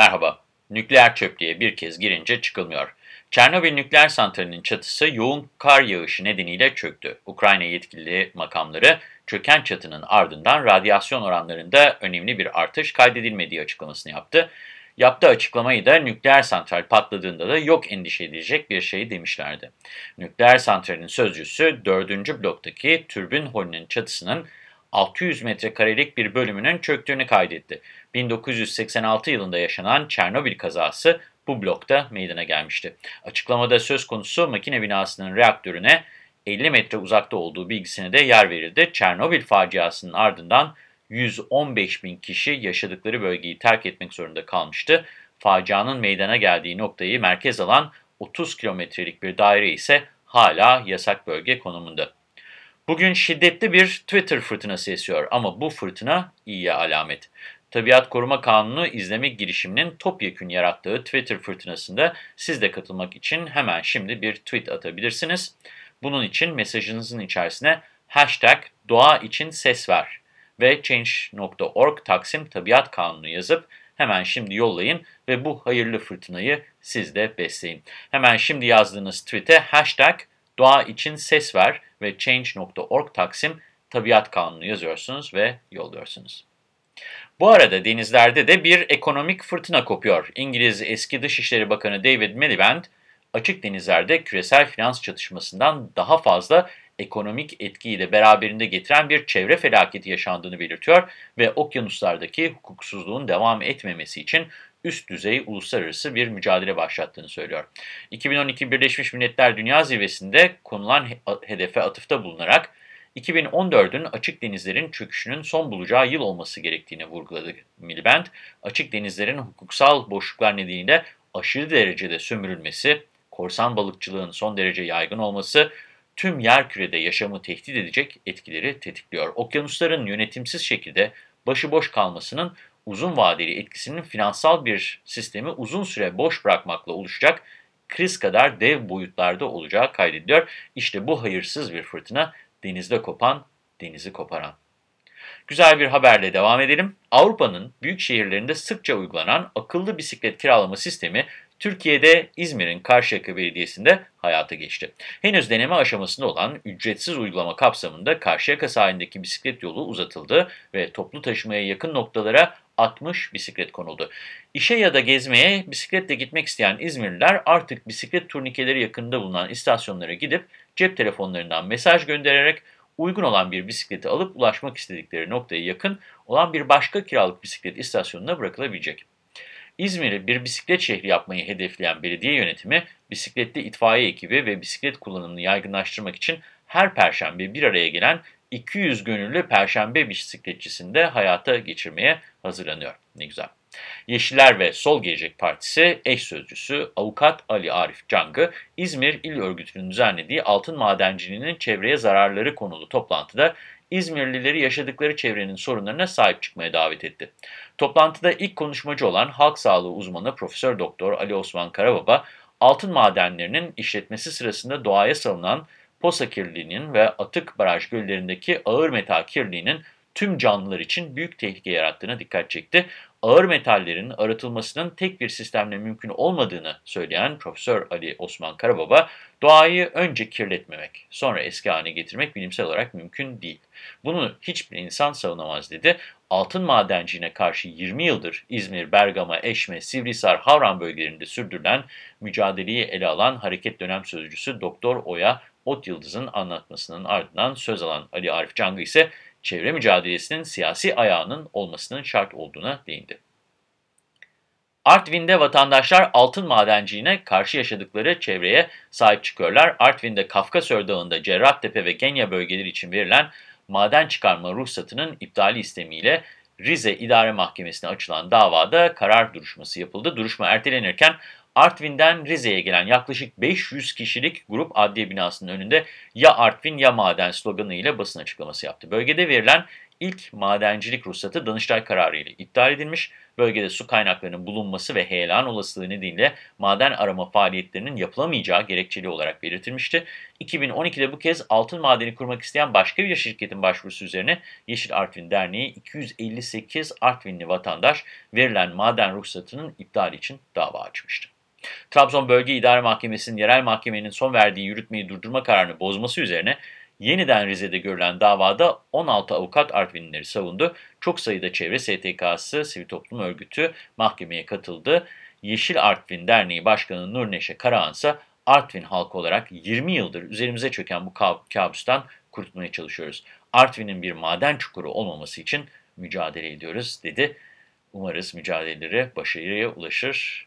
Merhaba. Nükleer çöplüğe bir kez girince çıkılmıyor. Çernobil nükleer santralinin çatısı yoğun kar yağışı nedeniyle çöktü. Ukrayna yetkili makamları çöken çatının ardından radyasyon oranlarında önemli bir artış kaydedilmediği açıklamasını yaptı. Yaptığı açıklamayı da nükleer santral patladığında da yok endişe edilecek bir şey demişlerdi. Nükleer santralin sözcüsü 4. bloktaki türbin holünün çatısının 600 metrekarelik bir bölümünün çöktüğünü kaydetti. 1986 yılında yaşanan Çernobil kazası bu blokta meydana gelmişti. Açıklamada söz konusu makine binasının reaktörüne 50 metre uzakta olduğu bilgisine de yer verildi. Çernobil faciasının ardından 115 bin kişi yaşadıkları bölgeyi terk etmek zorunda kalmıştı. Facianın meydana geldiği noktayı merkez alan 30 kilometrelik bir daire ise hala yasak bölge konumunda. Bugün şiddetli bir Twitter fırtınası esiyor ama bu fırtına iyiye alamet. Tabiat Koruma Kanunu izleme girişiminin topyekün yarattığı Twitter fırtınasında siz de katılmak için hemen şimdi bir tweet atabilirsiniz. Bunun için mesajınızın içerisine hashtag doğa için ses ver ve change.org taksim tabiat kanunu yazıp hemen şimdi yollayın ve bu hayırlı fırtınayı siz de besleyin. Hemen şimdi yazdığınız tweet'e hashtag doğa için ses ver ve change.org taksim tabiat kanunu yazıyorsunuz ve yolluyorsunuz. Bu arada denizlerde de bir ekonomik fırtına kopuyor. İngiliz eski Dışişleri Bakanı David Miliband, açık denizlerde küresel finans çatışmasından daha fazla ekonomik etkiyi de beraberinde getiren bir çevre felaketi yaşandığını belirtiyor ve okyanuslardaki hukuksuzluğun devam etmemesi için üst düzey uluslararası bir mücadele başlattığını söylüyor. 2012 Birleşmiş Milletler Dünya Zirvesi'nde konulan hedefe atıfta bulunarak 2014'ün açık denizlerin çöküşünün son bulacağı yıl olması gerektiğini vurguladı Miliband. Açık denizlerin hukuksal boşluklar nedeniyle aşırı derecede sömürülmesi, korsan balıkçılığın son derece yaygın olması, tüm yer kürede yaşamı tehdit edecek etkileri tetikliyor. Okyanusların yönetimsiz şekilde başıboş kalmasının uzun vadeli etkisinin finansal bir sistemi uzun süre boş bırakmakla oluşacak kriz kadar dev boyutlarda olacağı kaydediliyor. İşte bu hayırsız bir fırtına denizde kopan, denizi koparan. Güzel bir haberle devam edelim. Avrupa'nın büyük şehirlerinde sıkça uygulanan akıllı bisiklet kiralama sistemi Türkiye'de İzmir'in Karşıyaka Belediyesi'nde hayata geçti. Henüz deneme aşamasında olan ücretsiz uygulama kapsamında Karşıyaka sahilindeki bisiklet yolu uzatıldı ve toplu taşımaya yakın noktalara 60 bisiklet konuldu. İşe ya da gezmeye bisikletle gitmek isteyen İzmirliler artık bisiklet turnikeleri yakında bulunan istasyonlara gidip cep telefonlarından mesaj göndererek uygun olan bir bisikleti alıp ulaşmak istedikleri noktaya yakın olan bir başka kiralık bisiklet istasyonuna bırakılabilecek. İzmir'i bir bisiklet şehri yapmayı hedefleyen belediye yönetimi, bisikletli itfaiye ekibi ve bisiklet kullanımını yaygınlaştırmak için her perşembe bir araya gelen 200 gönüllü perşembe bisikletçisini de hayata geçirmeye hazırlanıyor. Ne güzel. Yeşiller ve Sol Gelecek Partisi eş sözcüsü Avukat Ali Arif Cang'ı İzmir İl Örgütü'nün düzenlediği altın madenciliğinin çevreye zararları konulu toplantıda İzmirlileri yaşadıkları çevrenin sorunlarına sahip çıkmaya davet etti. Toplantıda ilk konuşmacı olan halk sağlığı uzmanı Profesör Doktor Ali Osman Karababa, altın madenlerinin işletmesi sırasında doğaya salınan posa kirliliğinin ve atık baraj göllerindeki ağır metal kirliliğinin tüm canlılar için büyük tehlike yarattığına dikkat çekti. Ağır metallerin arıtılmasının tek bir sistemle mümkün olmadığını söyleyen Profesör Ali Osman Karababa, doğayı önce kirletmemek, sonra eski haline getirmek bilimsel olarak mümkün değil. Bunu hiçbir insan savunamaz dedi. Altın madenciliğine karşı 20 yıldır İzmir, Bergama, Eşme, Sivrisar, Havran bölgelerinde sürdürülen mücadeleyi ele alan hareket dönem sözcüsü Doktor Oya Ot Yıldız'ın anlatmasının ardından söz alan Ali Arif Cangı ise çevre mücadelesinin siyasi ayağının olmasının şart olduğuna değindi. Artvin'de vatandaşlar altın madenciliğine karşı yaşadıkları çevreye sahip çıkıyorlar. Artvin'de Kafkasör Dağı'nda Cerrahtepe ve Genya bölgeleri için verilen maden çıkarma ruhsatının iptali istemiyle Rize İdare Mahkemesi'ne açılan davada karar duruşması yapıldı. Duruşma ertelenirken Artvin'den Rize'ye gelen yaklaşık 500 kişilik grup adliye binasının önünde ya Artvin ya maden sloganı ile basın açıklaması yaptı. Bölgede verilen ilk madencilik ruhsatı Danıştay kararı ile iptal edilmiş. Bölgede su kaynaklarının bulunması ve heyelan olasılığı nedeniyle maden arama faaliyetlerinin yapılamayacağı gerekçeli olarak belirtilmişti. 2012'de bu kez altın madeni kurmak isteyen başka bir şirketin başvurusu üzerine Yeşil Artvin Derneği 258 Artvinli vatandaş verilen maden ruhsatının iptali için dava açmıştı. Trabzon Bölge İdare Mahkemesi'nin yerel mahkemenin son verdiği yürütmeyi durdurma kararını bozması üzerine yeniden Rize'de görülen davada 16 avukat Artvinlileri savundu. Çok sayıda çevre STK'sı, sivil toplum örgütü mahkemeye katıldı. Yeşil Artvin Derneği Başkanı Nur Neşe Karahan ise Artvin halkı olarak 20 yıldır üzerimize çöken bu kabustan kurtulmaya çalışıyoruz. Artvin'in bir maden çukuru olmaması için mücadele ediyoruz dedi. Umarız mücadeleleri başarıya ulaşır.